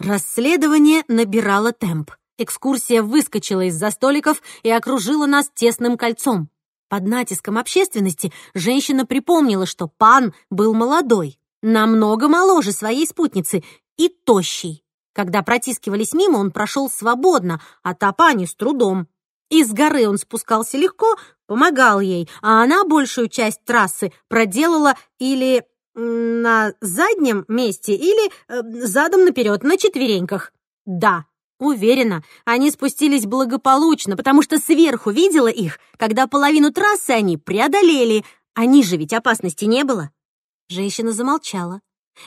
Расследование набирало темп. Экскурсия выскочила из-за столиков и окружила нас тесным кольцом. Под натиском общественности женщина припомнила, что пан был молодой, намного моложе своей спутницы и тощий. Когда протискивались мимо, он прошел свободно, а та пани с трудом. Из горы он спускался легко, помогал ей, а она большую часть трассы проделала или на заднем месте, или э, задом наперед, на четвереньках. Да, уверена, они спустились благополучно, потому что сверху видела их, когда половину трассы они преодолели. Они же ведь опасности не было. Женщина замолчала.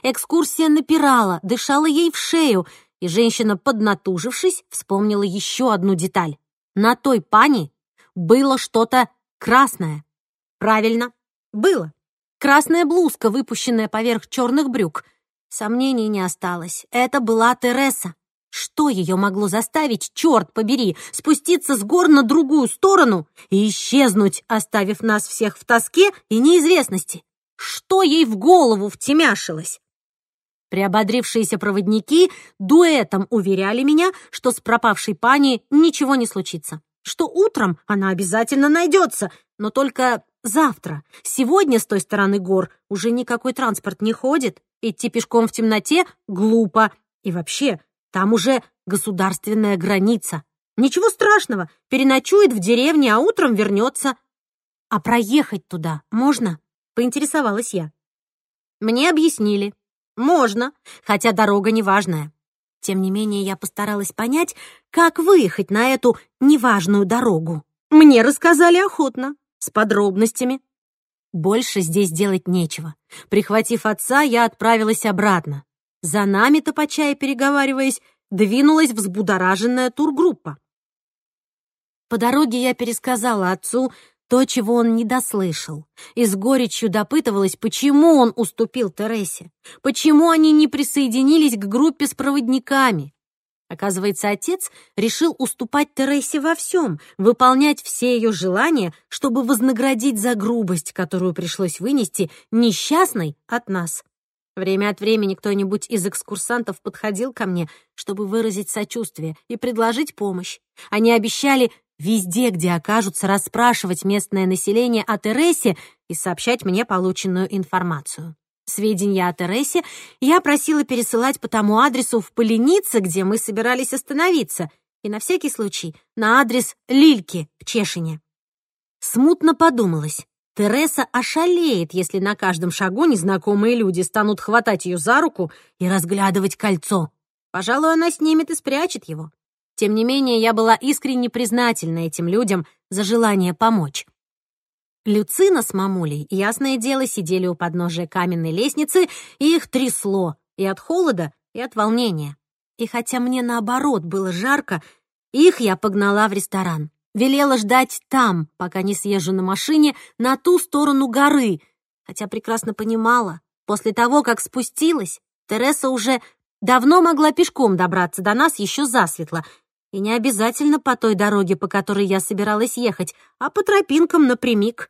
Экскурсия напирала, дышала ей в шею, и женщина, поднатужившись, вспомнила еще одну деталь. На той пани было что-то красное. Правильно, было. Красная блузка, выпущенная поверх черных брюк. Сомнений не осталось. Это была Тереса. Что ее могло заставить, черт побери, спуститься с гор на другую сторону и исчезнуть, оставив нас всех в тоске и неизвестности? Что ей в голову втемяшилось? Приободрившиеся проводники дуэтом уверяли меня, что с пропавшей пани ничего не случится, что утром она обязательно найдется, но только завтра. Сегодня с той стороны гор уже никакой транспорт не ходит, идти пешком в темноте глупо. И вообще, там уже государственная граница. Ничего страшного, переночует в деревне, а утром вернется. А проехать туда можно? Поинтересовалась я. Мне объяснили. Можно, хотя дорога неважная. Тем не менее, я постаралась понять, как выехать на эту неважную дорогу. Мне рассказали охотно, с подробностями. Больше здесь делать нечего. Прихватив отца, я отправилась обратно. За нами, топача и переговариваясь, двинулась взбудораженная тургруппа. По дороге я пересказала отцу то, чего он не дослышал, и с горечью допытывалась, почему он уступил Тересе, почему они не присоединились к группе с проводниками. Оказывается, отец решил уступать Тересе во всем, выполнять все ее желания, чтобы вознаградить за грубость, которую пришлось вынести несчастной от нас. Время от времени кто-нибудь из экскурсантов подходил ко мне, чтобы выразить сочувствие и предложить помощь. Они обещали везде, где окажутся, расспрашивать местное население о Тересе и сообщать мне полученную информацию. Сведения о Тересе я просила пересылать по тому адресу в Поленице, где мы собирались остановиться, и на всякий случай на адрес Лильки в Чешине. Смутно подумалось. Тереса ошалеет, если на каждом шагу незнакомые люди станут хватать ее за руку и разглядывать кольцо. Пожалуй, она снимет и спрячет его. Тем не менее, я была искренне признательна этим людям за желание помочь. Люцина с мамулей, ясное дело, сидели у подножия каменной лестницы, и их трясло и от холода, и от волнения. И хотя мне, наоборот, было жарко, их я погнала в ресторан. Велела ждать там, пока не съезжу на машине на ту сторону горы, хотя прекрасно понимала, после того, как спустилась, Тереса уже давно могла пешком добраться до нас еще засветло, и не обязательно по той дороге, по которой я собиралась ехать, а по тропинкам напрямик.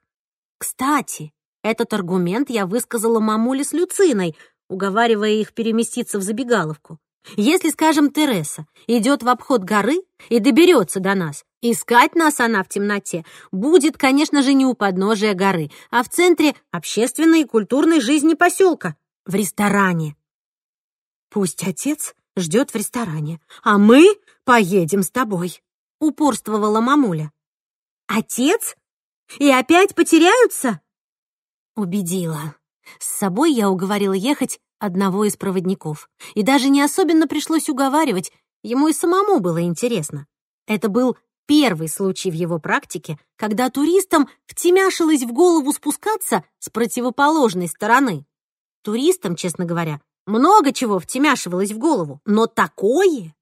Кстати, этот аргумент я высказала мамуле с Люциной, уговаривая их переместиться в забегаловку. Если, скажем, Тереса идет в обход горы и доберется до нас, искать нас она в темноте будет, конечно же, не у подножия горы, а в центре общественной и культурной жизни поселка, в ресторане. Пусть отец ждет в ресторане, а мы поедем с тобой, упорствовала мамуля. Отец? И опять потеряются?» Убедила. С собой я уговорила ехать одного из проводников. И даже не особенно пришлось уговаривать, ему и самому было интересно. Это был первый случай в его практике, когда туристам втемяшилось в голову спускаться с противоположной стороны. Туристам, честно говоря, много чего втемяшивалось в голову, но такое...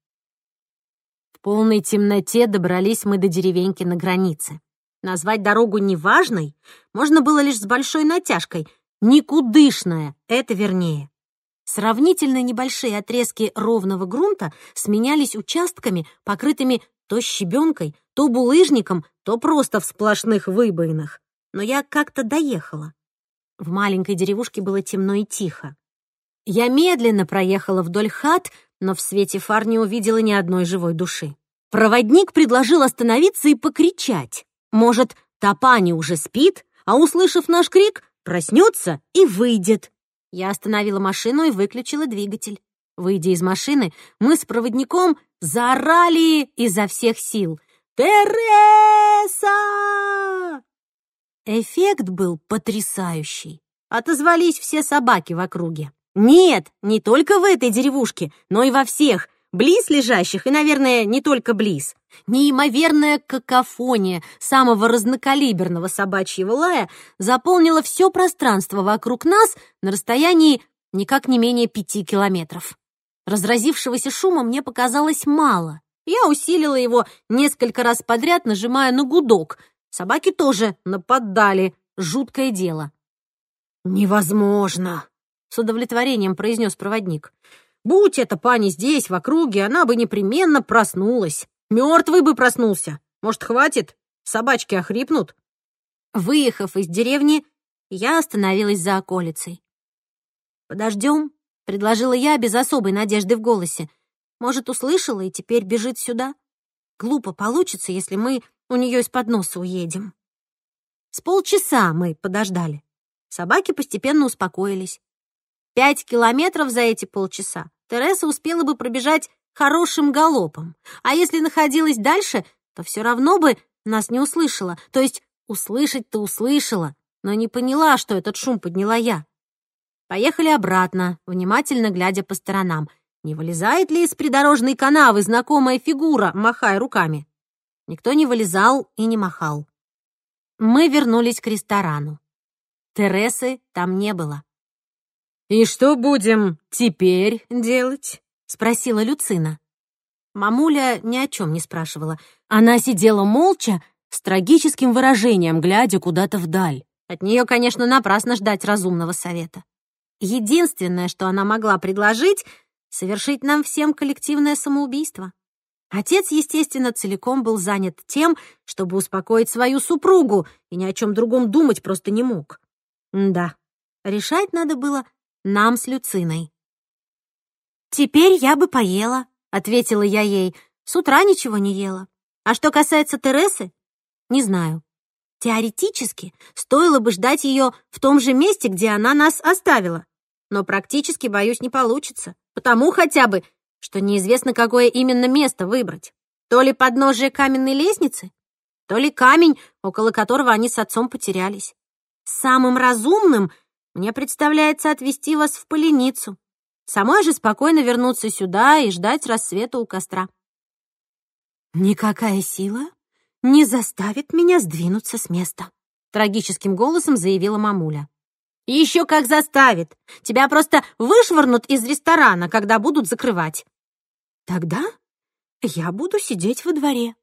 В полной темноте добрались мы до деревеньки на границе. Назвать дорогу неважной можно было лишь с большой натяжкой. Никудышная, это вернее. Сравнительно небольшие отрезки ровного грунта сменялись участками, покрытыми то щебенкой, то булыжником, то просто в сплошных выбоинах. Но я как-то доехала. В маленькой деревушке было темно и тихо. Я медленно проехала вдоль хат, но в свете фар не увидела ни одной живой души. Проводник предложил остановиться и покричать. Может, Топани уже спит, а, услышав наш крик, проснется и выйдет. Я остановила машину и выключила двигатель. Выйдя из машины, мы с проводником заорали изо всех сил. «Тереса!» Эффект был потрясающий. Отозвались все собаки в округе. Нет, не только в этой деревушке, но и во всех, близ лежащих и, наверное, не только близ. Неимоверная какофония самого разнокалиберного собачьего лая заполнила все пространство вокруг нас на расстоянии никак не менее пяти километров. Разразившегося шума мне показалось мало. Я усилила его несколько раз подряд, нажимая на гудок. Собаки тоже нападали. Жуткое дело. «Невозможно!» — с удовлетворением произнес проводник. «Будь эта пани здесь, в округе, она бы непременно проснулась. Мертвый бы проснулся. Может, хватит? Собачки охрипнут?» Выехав из деревни, я остановилась за околицей. «Подождем», — предложила я без особой надежды в голосе. «Может, услышала и теперь бежит сюда? Глупо получится, если мы у нее из-под носа уедем». С полчаса мы подождали. Собаки постепенно успокоились. Пять километров за эти полчаса Тереса успела бы пробежать хорошим галопом. А если находилась дальше, то все равно бы нас не услышала. То есть услышать-то услышала, но не поняла, что этот шум подняла я. Поехали обратно, внимательно глядя по сторонам. Не вылезает ли из придорожной канавы знакомая фигура, махая руками? Никто не вылезал и не махал. Мы вернулись к ресторану. Тересы там не было. «И что будем теперь делать?» — спросила Люцина. Мамуля ни о чем не спрашивала. Она сидела молча, с трагическим выражением, глядя куда-то вдаль. От нее, конечно, напрасно ждать разумного совета. Единственное, что она могла предложить — совершить нам всем коллективное самоубийство. Отец, естественно, целиком был занят тем, чтобы успокоить свою супругу, и ни о чем другом думать просто не мог. Да, решать надо было нам с Люциной. «Теперь я бы поела», — ответила я ей. «С утра ничего не ела. А что касается Тересы, не знаю. Теоретически стоило бы ждать ее в том же месте, где она нас оставила. Но практически, боюсь, не получится. Потому хотя бы, что неизвестно, какое именно место выбрать. То ли подножие каменной лестницы, то ли камень, около которого они с отцом потерялись. Самым разумным мне представляется отвезти вас в поленицу. Самой же спокойно вернуться сюда и ждать рассвета у костра. «Никакая сила не заставит меня сдвинуться с места», — трагическим голосом заявила мамуля. «Еще как заставит! Тебя просто вышвырнут из ресторана, когда будут закрывать». «Тогда я буду сидеть во дворе».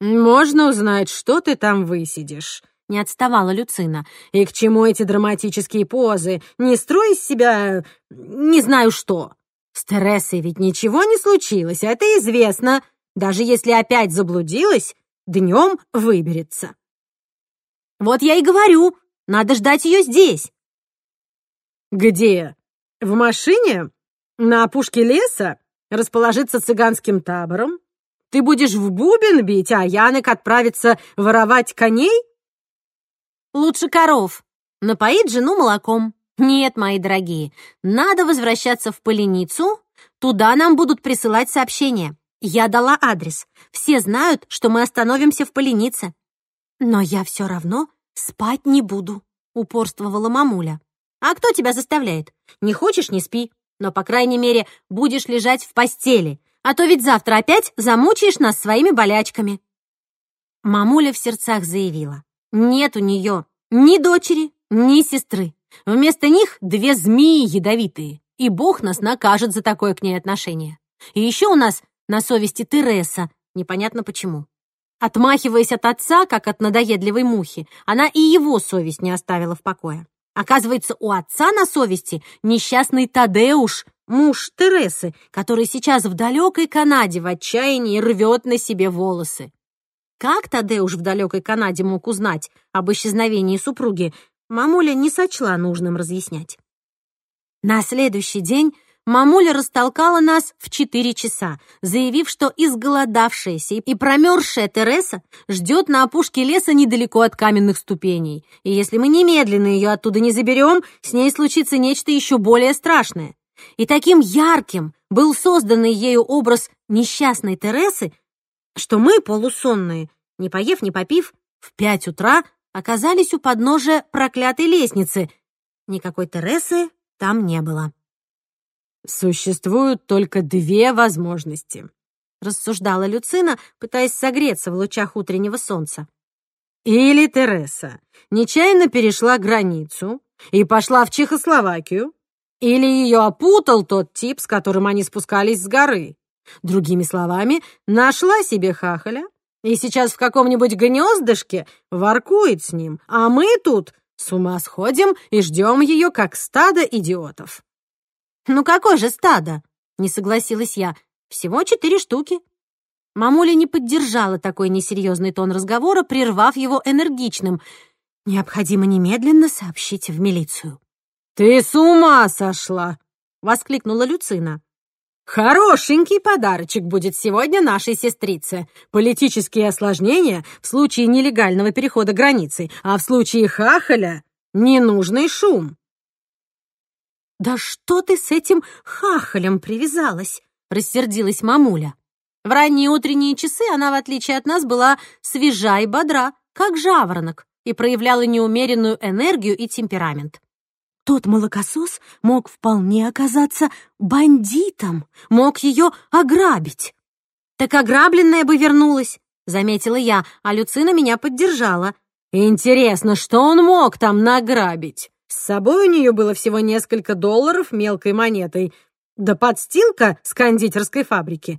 «Можно узнать, что ты там высидишь?» Не отставала Люцина. «И к чему эти драматические позы? Не строй из себя... не знаю что. С Тересой ведь ничего не случилось, это известно. Даже если опять заблудилась, днем выберется». «Вот я и говорю, надо ждать ее здесь». «Где? В машине? На опушке леса? Расположиться цыганским табором? Ты будешь в бубен бить, а Янок отправится воровать коней?» Лучше коров. Напоить жену молоком. Нет, мои дорогие, надо возвращаться в Поленицу. Туда нам будут присылать сообщения. Я дала адрес. Все знают, что мы остановимся в Поленице. Но я все равно спать не буду, упорствовала мамуля. А кто тебя заставляет? Не хочешь — не спи. Но, по крайней мере, будешь лежать в постели. А то ведь завтра опять замучаешь нас своими болячками. Мамуля в сердцах заявила. Нет у нее ни дочери, ни сестры. Вместо них две змеи ядовитые, и Бог нас накажет за такое к ней отношение. И еще у нас на совести Тереса, непонятно почему. Отмахиваясь от отца, как от надоедливой мухи, она и его совесть не оставила в покое. Оказывается, у отца на совести несчастный Тадеуш, муж Тересы, который сейчас в далекой Канаде в отчаянии рвет на себе волосы. Как Тадеуш в далекой Канаде мог узнать об исчезновении супруги, мамуля не сочла нужным разъяснять. На следующий день мамуля растолкала нас в четыре часа, заявив, что изголодавшаяся и промерзшая Тереса ждет на опушке леса недалеко от каменных ступеней, и если мы немедленно ее оттуда не заберем, с ней случится нечто еще более страшное. И таким ярким был созданный ею образ несчастной Тересы, что мы, полусонные, не поев, не попив, в пять утра оказались у подножия проклятой лестницы. Никакой Тересы там не было. «Существуют только две возможности», — рассуждала Люцина, пытаясь согреться в лучах утреннего солнца. «Или Тереса нечаянно перешла границу и пошла в Чехословакию, или ее опутал тот тип, с которым они спускались с горы. Другими словами, нашла себе хахаля и сейчас в каком-нибудь гнездышке воркует с ним, а мы тут с ума сходим и ждем ее, как стадо идиотов. «Ну какое же стадо?» — не согласилась я. «Всего четыре штуки». Мамуля не поддержала такой несерьезный тон разговора, прервав его энергичным. «Необходимо немедленно сообщить в милицию». «Ты с ума сошла!» — воскликнула Люцина. «Хорошенький подарочек будет сегодня нашей сестрице. Политические осложнения в случае нелегального перехода границы, а в случае хахаля — ненужный шум. «Да что ты с этим хахалем привязалась?» — рассердилась мамуля. В ранние утренние часы она, в отличие от нас, была свежа и бодра, как жаворонок, и проявляла неумеренную энергию и темперамент. Тот молокосос мог вполне оказаться бандитом, мог ее ограбить. «Так ограбленная бы вернулась», — заметила я, а Люцина меня поддержала. «Интересно, что он мог там награбить?» С собой у нее было всего несколько долларов мелкой монетой, да подстилка с кондитерской фабрики.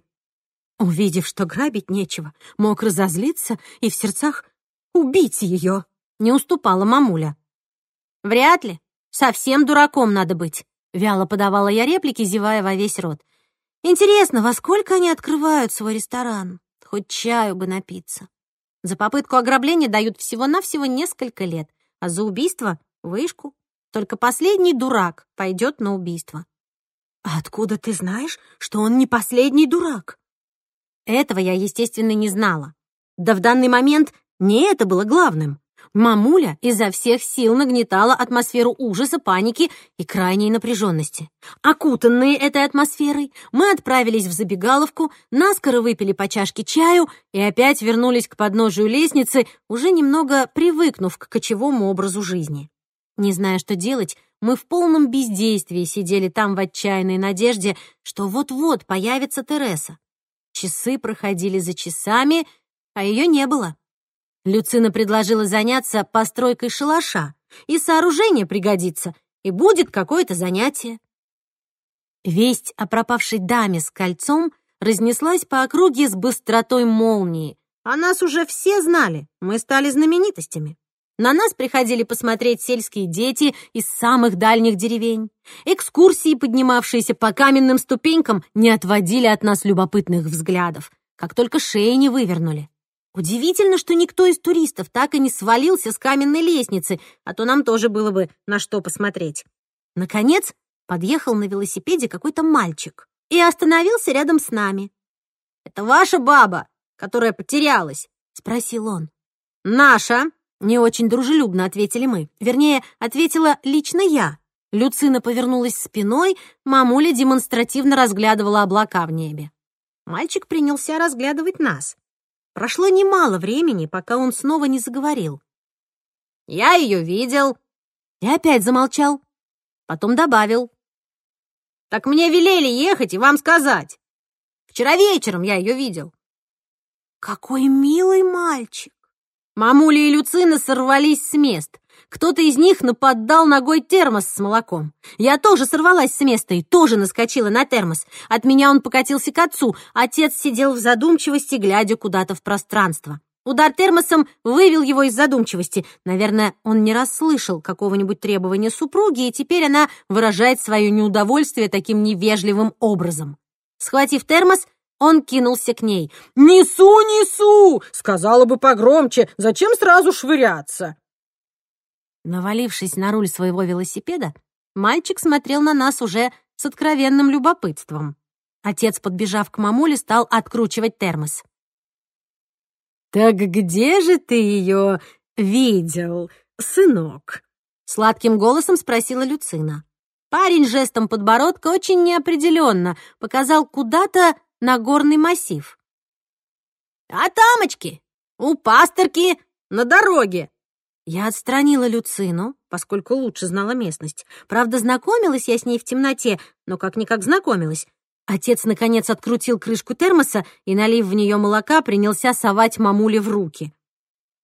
Увидев, что грабить нечего, мог разозлиться и в сердцах убить ее, не уступала мамуля. «Вряд ли. Совсем дураком надо быть», — вяло подавала я реплики, зевая во весь рот. «Интересно, во сколько они открывают свой ресторан? Хоть чаю бы напиться. За попытку ограбления дают всего-навсего несколько лет, а за убийство — вышку. Только последний дурак пойдет на убийство. А откуда ты знаешь, что он не последний дурак? Этого я, естественно, не знала. Да в данный момент не это было главным. Мамуля изо всех сил нагнетала атмосферу ужаса, паники и крайней напряженности. Окутанные этой атмосферой, мы отправились в забегаловку, наскоро выпили по чашке чаю и опять вернулись к подножию лестницы, уже немного привыкнув к кочевому образу жизни. Не зная, что делать, мы в полном бездействии сидели там в отчаянной надежде, что вот-вот появится Тереса. Часы проходили за часами, а ее не было. Люцина предложила заняться постройкой шалаша, и сооружение пригодится, и будет какое-то занятие. Весть о пропавшей даме с кольцом разнеслась по округе с быстротой молнии. А нас уже все знали, мы стали знаменитостями. На нас приходили посмотреть сельские дети из самых дальних деревень. Экскурсии, поднимавшиеся по каменным ступенькам, не отводили от нас любопытных взглядов, как только шеи не вывернули. Удивительно, что никто из туристов так и не свалился с каменной лестницы, а то нам тоже было бы на что посмотреть. Наконец, подъехал на велосипеде какой-то мальчик и остановился рядом с нами. «Это ваша баба, которая потерялась?» — спросил он. «Наша», не очень дружелюбно ответили мы. Вернее, ответила лично я. Люцина повернулась спиной, мамуля демонстративно разглядывала облака в небе. Мальчик принялся разглядывать нас. Прошло немало времени, пока он снова не заговорил. «Я ее видел». И опять замолчал. Потом добавил. «Так мне велели ехать и вам сказать. Вчера вечером я ее видел». «Какой милый мальчик!» Мамуля и Люцина сорвались с мест. Кто-то из них наподдал ногой термос с молоком. Я тоже сорвалась с места и тоже наскочила на термос. От меня он покатился к отцу. Отец сидел в задумчивости, глядя куда-то в пространство. Удар термосом вывел его из задумчивости. Наверное, он не расслышал какого-нибудь требования супруги, и теперь она выражает свое неудовольствие таким невежливым образом. Схватив термос, он кинулся к ней. «Несу, несу!» — сказала бы погромче. «Зачем сразу швыряться?» Навалившись на руль своего велосипеда, мальчик смотрел на нас уже с откровенным любопытством. Отец, подбежав к мамуле, стал откручивать термос. «Так где же ты ее видел, сынок?» Сладким голосом спросила Люцина. Парень жестом подбородка очень неопределенно показал куда-то на горный массив. «А тамочки? У пасторки на дороге!» Я отстранила Люцину, поскольку лучше знала местность. Правда, знакомилась я с ней в темноте, но как-никак знакомилась. Отец, наконец, открутил крышку термоса и, налив в нее молока, принялся совать мамуле в руки.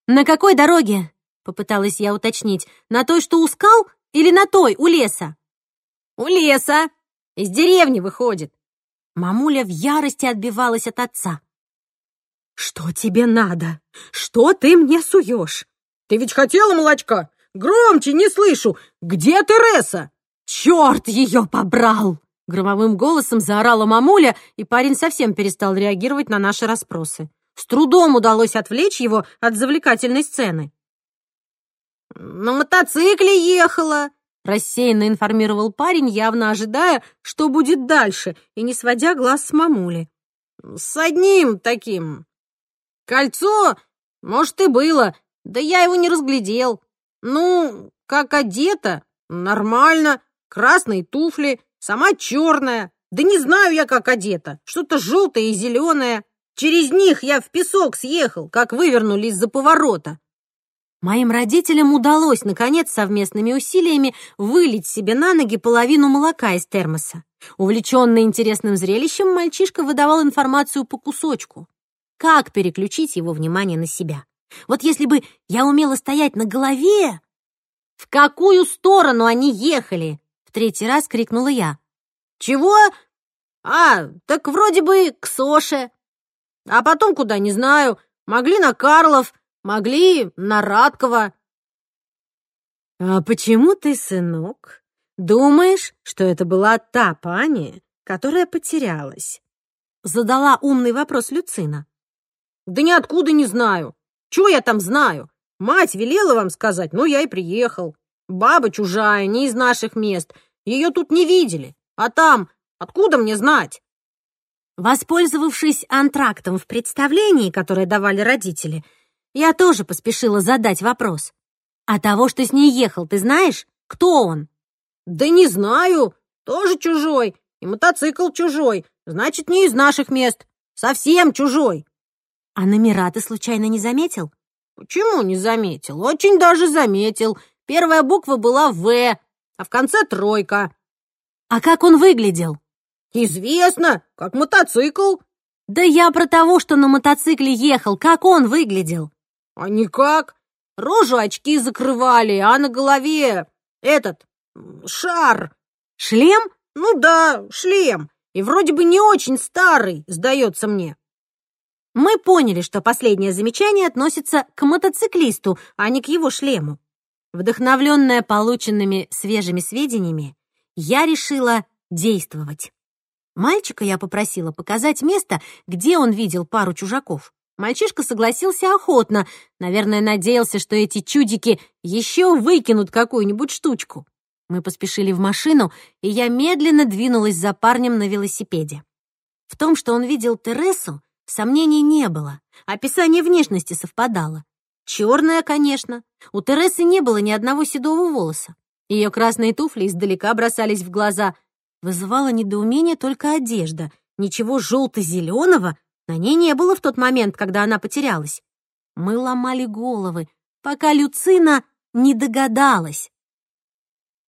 «На какой дороге?» — попыталась я уточнить. «На той, что у скал, или на той, у леса?» «У леса! Из деревни выходит!» Мамуля в ярости отбивалась от отца. «Что тебе надо? Что ты мне суешь? Ты ведь хотела молочка? Громче, не слышу! Где Тереса?» «Черт ее побрал!» Громовым голосом заорала мамуля, и парень совсем перестал реагировать на наши расспросы. С трудом удалось отвлечь его от завлекательной сцены. «На мотоцикле ехала», — рассеянно информировал парень, явно ожидая, что будет дальше, и не сводя глаз с мамули. «С одним таким. Кольцо, может, и было, да я его не разглядел. Ну, как одета, нормально, красные туфли, Сама черная. Да не знаю я, как одета. Что-то желтое и зеленое. Через них я в песок съехал, как вывернули из-за поворота. Моим родителям удалось, наконец, совместными усилиями вылить себе на ноги половину молока из термоса. Увлеченный интересным зрелищем, мальчишка выдавал информацию по кусочку. Как переключить его внимание на себя? Вот если бы я умела стоять на голове... В какую сторону они ехали? В третий раз крикнула я. «Чего? А, так вроде бы к Соше. А потом куда, не знаю. Могли на Карлов, могли на Радкова». «А почему ты, сынок, думаешь, что это была та пани, которая потерялась?» Задала умный вопрос Люцина. «Да ниоткуда не знаю. Чего я там знаю? Мать велела вам сказать, ну я и приехал. Баба чужая, не из наших мест. Ее тут не видели. А там, откуда мне знать?» Воспользовавшись антрактом в представлении, которое давали родители, я тоже поспешила задать вопрос. «А того, что с ней ехал, ты знаешь? Кто он?» «Да не знаю. Тоже чужой. И мотоцикл чужой. Значит, не из наших мест. Совсем чужой». «А номера ты случайно не заметил?» «Почему не заметил? Очень даже заметил. Первая буква была «В», а в конце тройка. А как он выглядел? Известно, как мотоцикл. Да я про того, что на мотоцикле ехал. Как он выглядел? А никак. Рожу очки закрывали, а на голове этот шар. Шлем? Ну да, шлем. И вроде бы не очень старый, сдается мне. Мы поняли, что последнее замечание относится к мотоциклисту, а не к его шлему. Вдохновленная полученными свежими сведениями, я решила действовать. Мальчика я попросила показать место, где он видел пару чужаков. Мальчишка согласился охотно, наверное, надеялся, что эти чудики еще выкинут какую-нибудь штучку. Мы поспешили в машину, и я медленно двинулась за парнем на велосипеде. В том, что он видел Тересу, сомнений не было. Описание внешности совпадало. Черная, конечно. У Тересы не было ни одного седого волоса. Ее красные туфли издалека бросались в глаза. Вызывало недоумение только одежда. Ничего желто-зеленого на ней не было в тот момент, когда она потерялась. Мы ломали головы, пока Люцина не догадалась.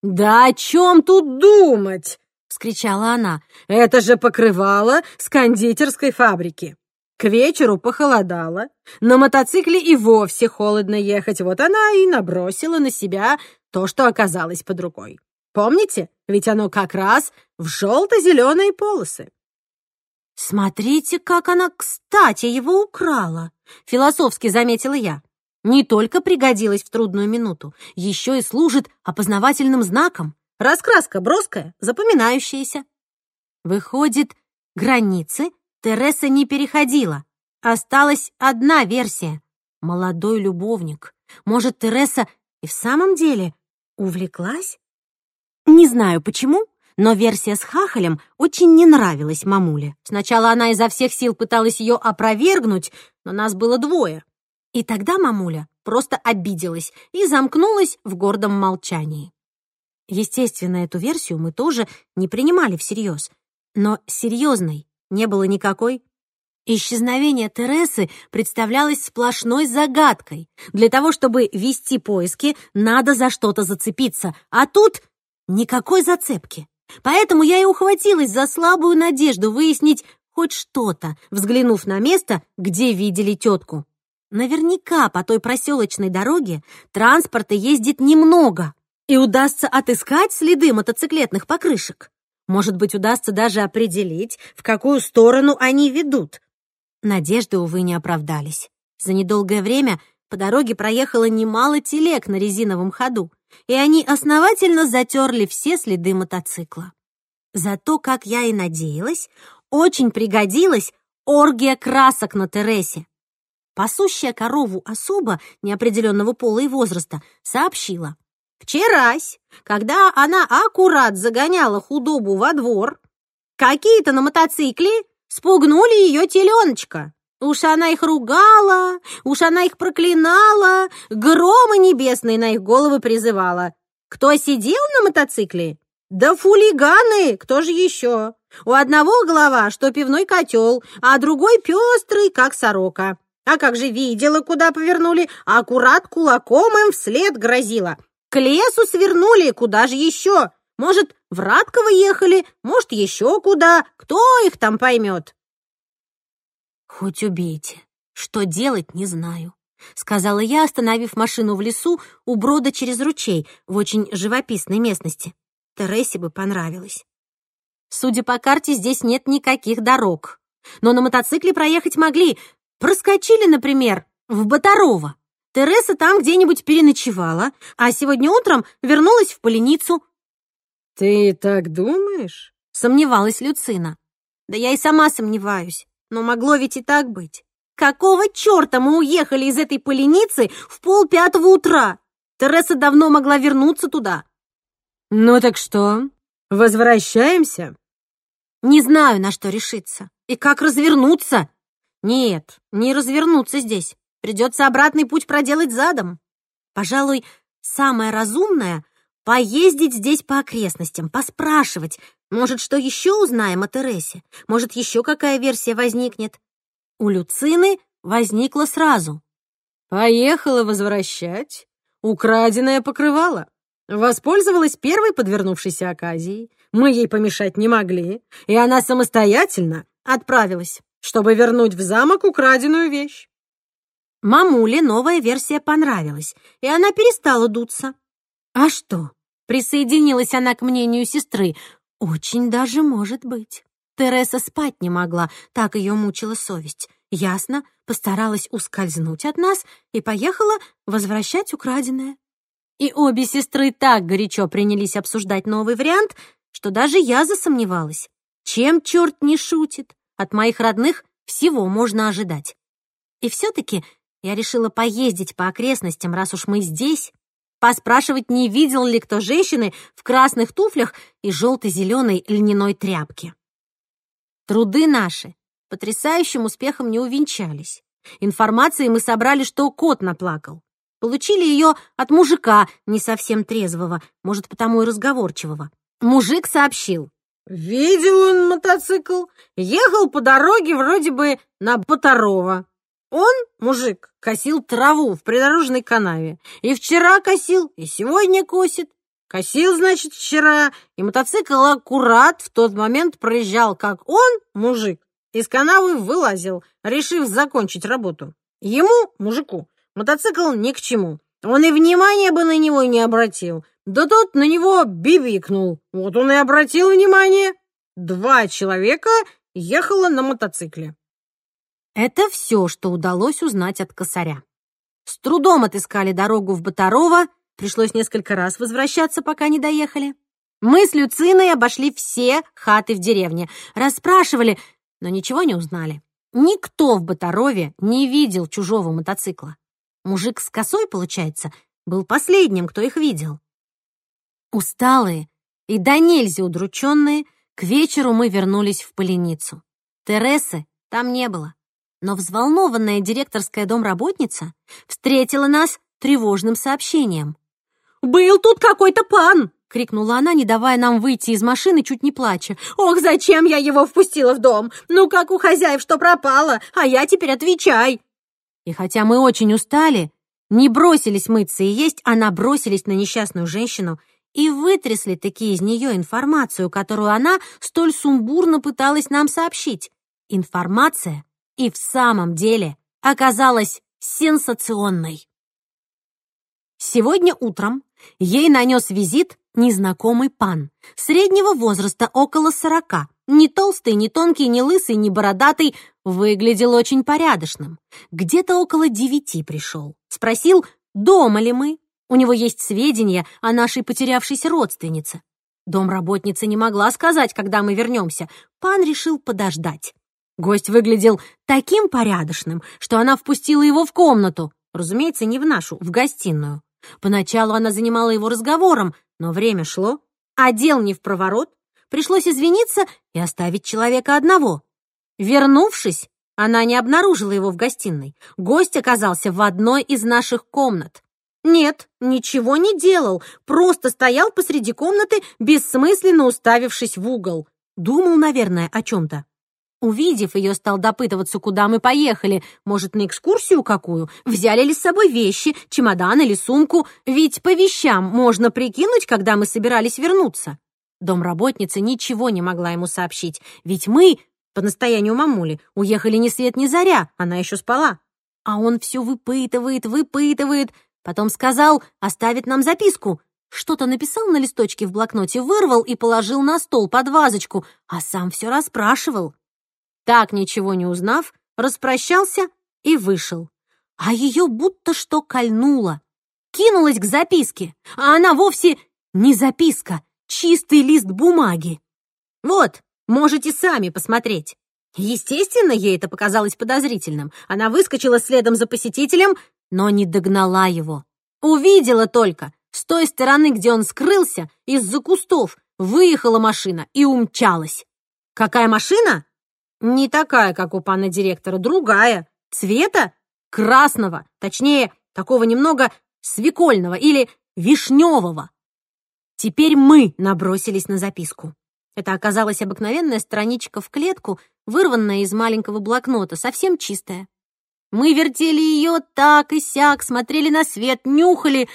«Да о чем тут думать?» — вскричала она. «Это же покрывало с кондитерской фабрики. К вечеру похолодало. На мотоцикле и вовсе холодно ехать. Вот она и набросила на себя то, что оказалось под рукой. Помните? Ведь оно как раз в желто-зеленые полосы. «Смотрите, как она, кстати, его украла!» — философски заметила я. «Не только пригодилась в трудную минуту, еще и служит опознавательным знаком. Раскраска броская, запоминающаяся. Выходит, границы Тереса не переходила. Осталась одна версия. Молодой любовник. Может, Тереса и в самом деле увлеклась? Не знаю почему, Но версия с хахалем очень не нравилась мамуле. Сначала она изо всех сил пыталась ее опровергнуть, но нас было двое. И тогда мамуля просто обиделась и замкнулась в гордом молчании. Естественно, эту версию мы тоже не принимали всерьез. Но серьезной не было никакой. Исчезновение Тересы представлялось сплошной загадкой. Для того, чтобы вести поиски, надо за что-то зацепиться, а тут никакой зацепки. Поэтому я и ухватилась за слабую надежду выяснить хоть что-то, взглянув на место, где видели тетку. Наверняка по той проселочной дороге транспорта ездит немного, и удастся отыскать следы мотоциклетных покрышек. Может быть, удастся даже определить, в какую сторону они ведут. Надежды, увы, не оправдались. За недолгое время по дороге проехало немало телег на резиновом ходу, и они основательно затерли все следы мотоцикла. Зато, как я и надеялась, очень пригодилась оргия красок на Тересе. Пасущая корову особа неопределенного пола и возраста сообщила. Вчерась, когда она аккурат загоняла худобу во двор, какие-то на мотоцикле Спугнули ее теленочка. Уж она их ругала, уж она их проклинала, громы небесные на их головы призывала. Кто сидел на мотоцикле? Да фулиганы, кто же еще? У одного голова, что пивной котел, а другой пестрый, как сорока. А как же видела, куда повернули, аккурат кулаком им вслед грозила. К лесу свернули, куда же еще? Может, в Радково ехали, может, еще куда. Кто их там поймет?» «Хоть убейте. Что делать, не знаю», — сказала я, остановив машину в лесу у брода через ручей в очень живописной местности. Тересе бы понравилось. Судя по карте, здесь нет никаких дорог. Но на мотоцикле проехать могли. Проскочили, например, в Боторово. Тереса там где-нибудь переночевала, а сегодня утром вернулась в Поленицу. «Ты так думаешь?» — сомневалась Люцина. «Да я и сама сомневаюсь. Но могло ведь и так быть. Какого черта мы уехали из этой поленицы в полпятого утра? Тереса давно могла вернуться туда». «Ну так что, возвращаемся?» «Не знаю, на что решиться. И как развернуться?» «Нет, не развернуться здесь. Придется обратный путь проделать задом. Пожалуй, самое разумное Поездить здесь по окрестностям, поспрашивать. Может, что еще узнаем о Тересе? Может, еще какая версия возникнет? У Люцины возникла сразу. Поехала возвращать украденное покрывало. Воспользовалась первой подвернувшейся оказией. Мы ей помешать не могли, и она самостоятельно отправилась, чтобы вернуть в замок украденную вещь. Мамуле новая версия понравилась, и она перестала дуться. А что? Присоединилась она к мнению сестры. Очень даже может быть. Тереса спать не могла, так ее мучила совесть. Ясно, постаралась ускользнуть от нас и поехала возвращать украденное. И обе сестры так горячо принялись обсуждать новый вариант, что даже я засомневалась. Чем черт не шутит? От моих родных всего можно ожидать. И все-таки я решила поездить по окрестностям, раз уж мы здесь, поспрашивать, не видел ли кто женщины в красных туфлях и желто-зеленой льняной тряпке. Труды наши потрясающим успехом не увенчались. Информации мы собрали, что кот наплакал. Получили ее от мужика, не совсем трезвого, может, потому и разговорчивого. Мужик сообщил. «Видел он мотоцикл, ехал по дороге вроде бы на Ботарова. Он, мужик, косил траву в придорожной канаве. И вчера косил, и сегодня косит. Косил, значит, вчера, и мотоцикл аккурат в тот момент проезжал, как он, мужик, из канавы вылазил, решив закончить работу. Ему, мужику, мотоцикл ни к чему. Он и внимания бы на него не обратил. Да тот на него бибикнул. Вот он и обратил внимание. Два человека ехало на мотоцикле. Это все, что удалось узнать от косаря. С трудом отыскали дорогу в Боторово, пришлось несколько раз возвращаться, пока не доехали. Мы с Люциной обошли все хаты в деревне, расспрашивали, но ничего не узнали. Никто в Ботарове не видел чужого мотоцикла. Мужик с косой, получается, был последним, кто их видел. Усталые, И до нельзя удрученные, к вечеру мы вернулись в поленицу. Тересы там не было, но взволнованная директорская домработница встретила нас тревожным сообщением. «Был тут какой-то пан!» — крикнула она, не давая нам выйти из машины, чуть не плача. «Ох, зачем я его впустила в дом? Ну, как у хозяев, что пропало, а я теперь отвечай!» И хотя мы очень устали, не бросились мыться и есть, а набросились на несчастную женщину и вытрясли таки из нее информацию, которую она столь сумбурно пыталась нам сообщить. Информация и в самом деле оказалась сенсационной. Сегодня утром ей нанес визит незнакомый пан, среднего возраста, около сорока, не толстый, не тонкий, не лысый, не бородатый, выглядел очень порядочным. Где-то около девяти пришел. Спросил, дома ли мы, у него есть сведения о нашей потерявшейся родственнице. Домработница не могла сказать, когда мы вернемся. Пан решил подождать. Гость выглядел таким порядочным, что она впустила его в комнату. Разумеется, не в нашу, в гостиную. Поначалу она занимала его разговором, но время шло, а не в проворот. Пришлось извиниться и оставить человека одного. Вернувшись, она не обнаружила его в гостиной. Гость оказался в одной из наших комнат. Нет, ничего не делал, просто стоял посреди комнаты, бессмысленно уставившись в угол. Думал, наверное, о чем-то. Увидев ее, стал допытываться, куда мы поехали. Может, на экскурсию какую? Взяли ли с собой вещи, чемодан или сумку? Ведь по вещам можно прикинуть, когда мы собирались вернуться. Домработница ничего не могла ему сообщить, ведь мы, по настоянию мамули, уехали ни свет ни заря, она еще спала. А он все выпытывает, выпытывает, потом сказал, оставит нам записку. Что-то написал на листочке в блокноте, вырвал и положил на стол под вазочку, а сам все расспрашивал. Так, ничего не узнав, распрощался и вышел. А ее будто что кольнуло. Кинулась к записке, а она вовсе не записка, чистый лист бумаги. Вот, можете сами посмотреть. Естественно, ей это показалось подозрительным. Она выскочила следом за посетителем, но не догнала его. Увидела только, с той стороны, где он скрылся, из-за кустов, выехала машина и умчалась. Какая машина? Не такая, как у пана директора, другая. Цвета красного, точнее, такого немного свекольного или вишневого. Теперь мы набросились на записку. Это оказалась обыкновенная страничка в клетку, вырванная из маленького блокнота, совсем чистая. Мы вертели ее так и сяк, смотрели на свет, нюхали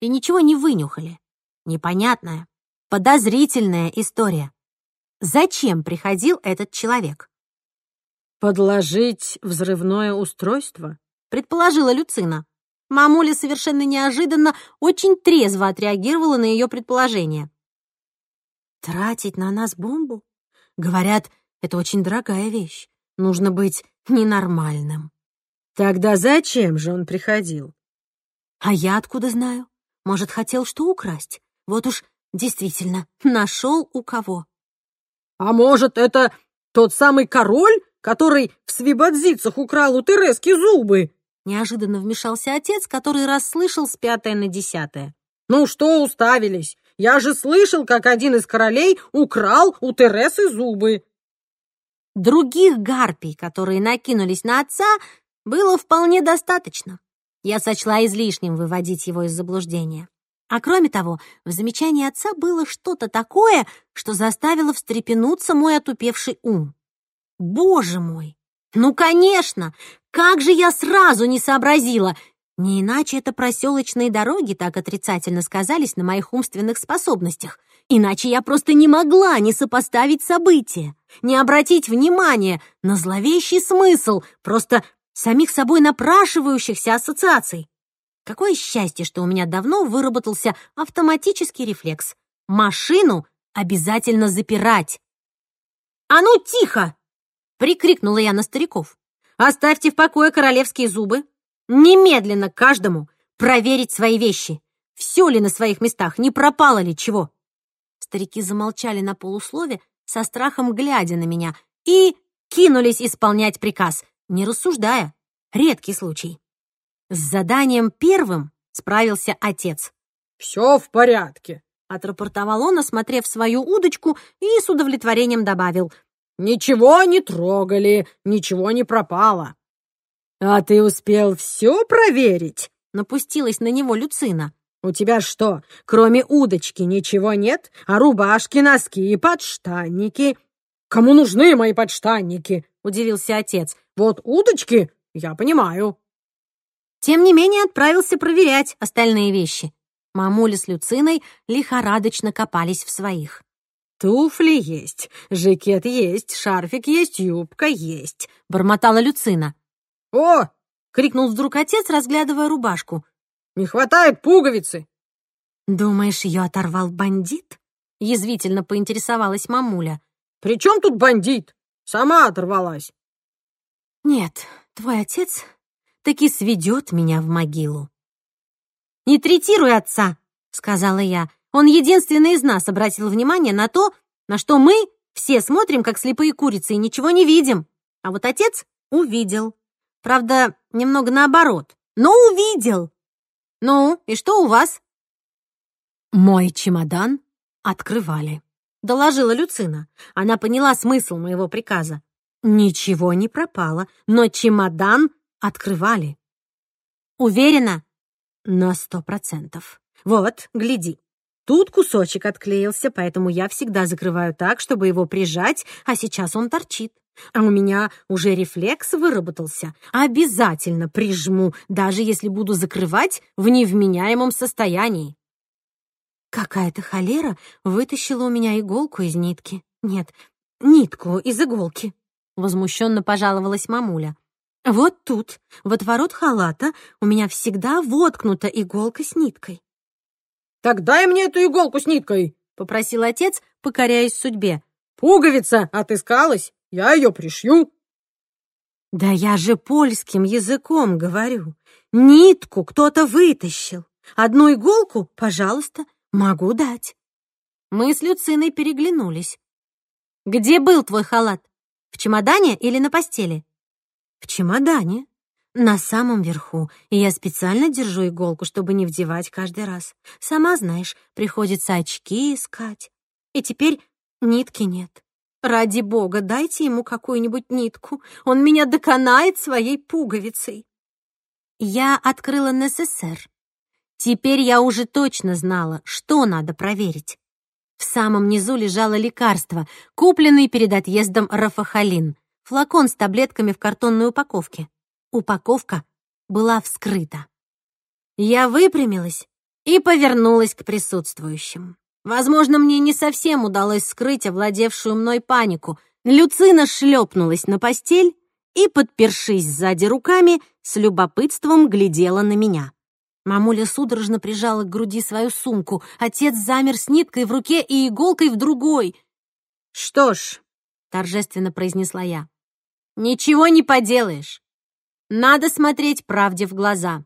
и ничего не вынюхали. Непонятная, подозрительная история. Зачем приходил этот человек? «Подложить взрывное устройство?» — предположила Люцина. Мамуля совершенно неожиданно очень трезво отреагировала на ее предположение. «Тратить на нас бомбу? Говорят, это очень дорогая вещь. Нужно быть ненормальным». «Тогда зачем же он приходил?» «А я откуда знаю? Может, хотел что украсть? Вот уж действительно нашел у кого». «А может, это тот самый король, который в свибадзицах украл у Терески зубы!» Неожиданно вмешался отец, который расслышал с пятое на десятое. «Ну что уставились? Я же слышал, как один из королей украл у Тересы зубы!» Других гарпий, которые накинулись на отца, было вполне достаточно. Я сочла излишним выводить его из заблуждения. А кроме того, в замечании отца было что-то такое, что заставило встрепенуться мой отупевший ум. Боже мой! Ну, конечно! Как же я сразу не сообразила! Не иначе это проселочные дороги так отрицательно сказались на моих умственных способностях. Иначе я просто не могла не сопоставить события, не обратить внимания на зловещий смысл просто самих собой напрашивающихся ассоциаций. Какое счастье, что у меня давно выработался автоматический рефлекс. Машину обязательно запирать. «А ну, тихо!» Прикрикнула я на стариков. «Оставьте в покое королевские зубы. Немедленно каждому проверить свои вещи. Все ли на своих местах, не пропало ли чего?» Старики замолчали на полуслове, со страхом глядя на меня, и кинулись исполнять приказ, не рассуждая. Редкий случай. С заданием первым справился отец. «Все в порядке. — отрапортовал он, осмотрев свою удочку и с удовлетворением добавил. «Ничего не трогали, ничего не пропало». «А ты успел все проверить?» — напустилась на него Люцина. «У тебя что, кроме удочки ничего нет? А рубашки, носки и подштанники?» «Кому нужны мои подштанники?» — удивился отец. «Вот удочки, я понимаю». Тем не менее отправился проверять остальные вещи. Мамуля с Люциной лихорадочно копались в своих. «Туфли есть, жакет есть, шарфик есть, юбка есть», — бормотала Люцина. «О!» — крикнул вдруг отец, разглядывая рубашку. «Не хватает пуговицы!» «Думаешь, ее оторвал бандит?» — язвительно поинтересовалась мамуля. «При чем тут бандит? Сама оторвалась». «Нет, твой отец таки сведет меня в могилу». «Не третируй отца», — сказала я. «Он единственный из нас обратил внимание на то, на что мы все смотрим, как слепые курицы, и ничего не видим. А вот отец увидел. Правда, немного наоборот, но увидел. Ну, и что у вас?» «Мой чемодан открывали», — доложила Люцина. Она поняла смысл моего приказа. Ничего не пропало, но чемодан открывали. «Уверена?» На сто процентов. Вот, гляди. Тут кусочек отклеился, поэтому я всегда закрываю так, чтобы его прижать, а сейчас он торчит. А у меня уже рефлекс выработался. Обязательно прижму, даже если буду закрывать в невменяемом состоянии. Какая-то холера вытащила у меня иголку из нитки. Нет, нитку из иголки. Возмущенно пожаловалась мамуля. Вот тут, в отворот халата, у меня всегда воткнута иголка с ниткой. «Так дай мне эту иголку с ниткой!» — попросил отец, покоряясь судьбе. «Пуговица отыскалась, я ее пришью!» «Да я же польским языком говорю. Нитку кто-то вытащил. Одну иголку, пожалуйста, могу дать». Мы с Люциной переглянулись. «Где был твой халат? В чемодане или на постели?» В чемодане. На самом верху. И я специально держу иголку, чтобы не вдевать каждый раз. Сама знаешь, приходится очки искать. И теперь нитки нет. Ради бога, дайте ему какую-нибудь нитку. Он меня доконает своей пуговицей. Я открыла НССР. Теперь я уже точно знала, что надо проверить. В самом низу лежало лекарство, купленный перед отъездом Рафахалин флакон с таблетками в картонной упаковке. Упаковка была вскрыта. Я выпрямилась и повернулась к присутствующим. Возможно, мне не совсем удалось скрыть овладевшую мной панику. Люцина шлепнулась на постель и, подпершись сзади руками, с любопытством глядела на меня. Мамуля судорожно прижала к груди свою сумку. Отец замер с ниткой в руке и иголкой в другой. «Что ж», — торжественно произнесла я, Ничего не поделаешь. Надо смотреть правде в глаза.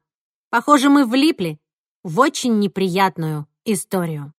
Похоже, мы влипли в очень неприятную историю.